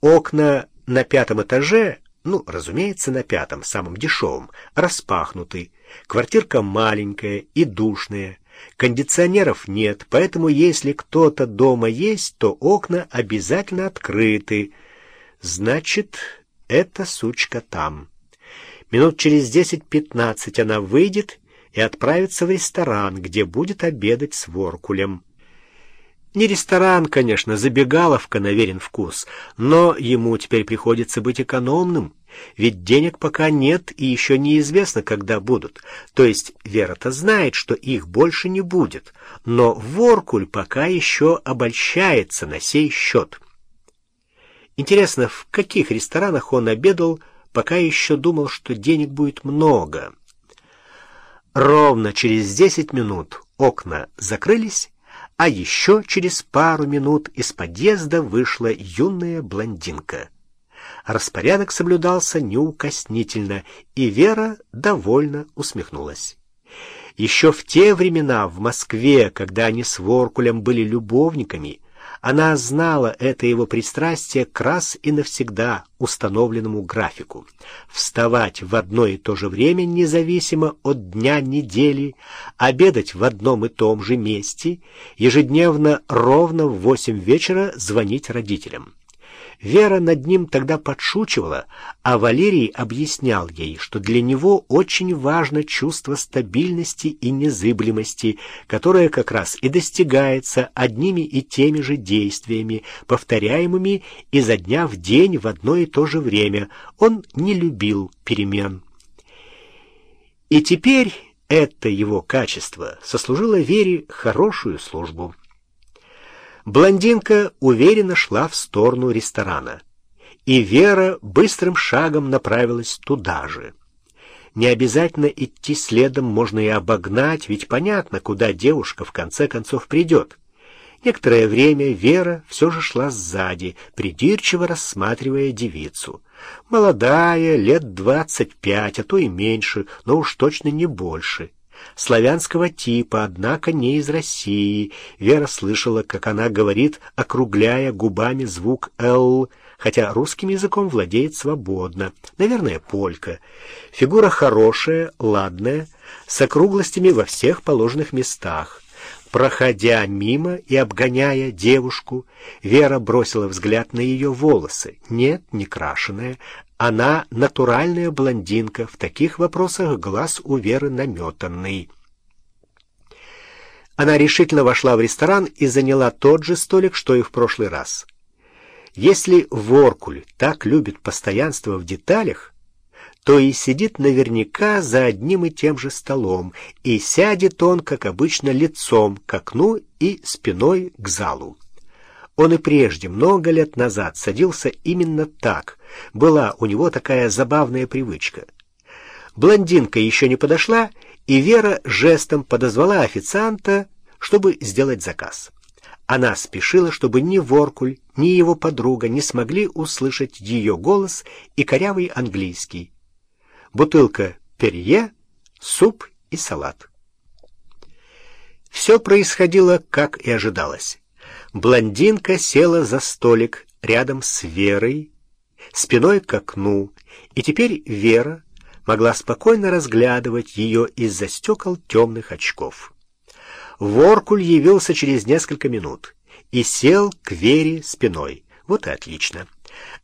Окна на пятом этаже, ну, разумеется, на пятом, самом дешевом, распахнуты. Квартирка маленькая и душная. Кондиционеров нет, поэтому если кто-то дома есть, то окна обязательно открыты. Значит, эта сучка там. Минут через десять-пятнадцать она выйдет и отправится в ресторан, где будет обедать с Воркулем. Не ресторан, конечно, забегаловка на верен вкус, но ему теперь приходится быть экономным, ведь денег пока нет и еще неизвестно, когда будут. То есть Вера-то знает, что их больше не будет, но Воркуль пока еще обольщается на сей счет. Интересно, в каких ресторанах он обедал, пока еще думал, что денег будет много. Ровно через десять минут окна закрылись, а еще через пару минут из подъезда вышла юная блондинка. Распорядок соблюдался неукоснительно, и Вера довольно усмехнулась. Еще в те времена в Москве, когда они с Воркулем были любовниками, она знала это его пристрастие к раз и навсегда установленному графику. Вставать в одно и то же время, независимо от дня недели, обедать в одном и том же месте, ежедневно ровно в восемь вечера звонить родителям. Вера над ним тогда подшучивала, а Валерий объяснял ей, что для него очень важно чувство стабильности и незыблемости, которое как раз и достигается одними и теми же действиями, повторяемыми изо дня в день в одно и то же время. Он не любил перемен. И теперь это его качество сослужило Вере хорошую службу. Блондинка уверенно шла в сторону ресторана, и Вера быстрым шагом направилась туда же. Не обязательно идти следом, можно и обогнать, ведь понятно, куда девушка в конце концов придет. Некоторое время Вера все же шла сзади, придирчиво рассматривая девицу. Молодая, лет двадцать пять, а то и меньше, но уж точно не больше славянского типа, однако не из России. Вера слышала, как она говорит, округляя губами звук «л», хотя русским языком владеет свободно. Наверное, полька. Фигура хорошая, ладная, с округлостями во всех положенных местах. Проходя мимо и обгоняя девушку, Вера бросила взгляд на ее волосы. Нет, не крашеная, она натуральная блондинка, в таких вопросах глаз у Веры наметанный. Она решительно вошла в ресторан и заняла тот же столик, что и в прошлый раз. Если Воркуль так любит постоянство в деталях, то и сидит наверняка за одним и тем же столом, и сядет он, как обычно, лицом к окну и спиной к залу. Он и прежде, много лет назад, садился именно так. Была у него такая забавная привычка. Блондинка еще не подошла, и Вера жестом подозвала официанта, чтобы сделать заказ. Она спешила, чтобы ни Воркуль, ни его подруга не смогли услышать ее голос и корявый английский. Бутылка перье, суп и салат. Все происходило, как и ожидалось. Блондинка села за столик рядом с Верой, спиной к окну, и теперь Вера могла спокойно разглядывать ее из-за стекол темных очков. Воркуль явился через несколько минут и сел к Вере спиной. Вот и отлично.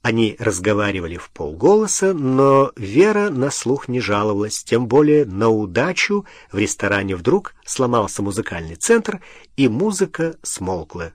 Они разговаривали в полголоса, но Вера на слух не жаловалась, тем более на удачу в ресторане вдруг сломался музыкальный центр, и музыка смолкла.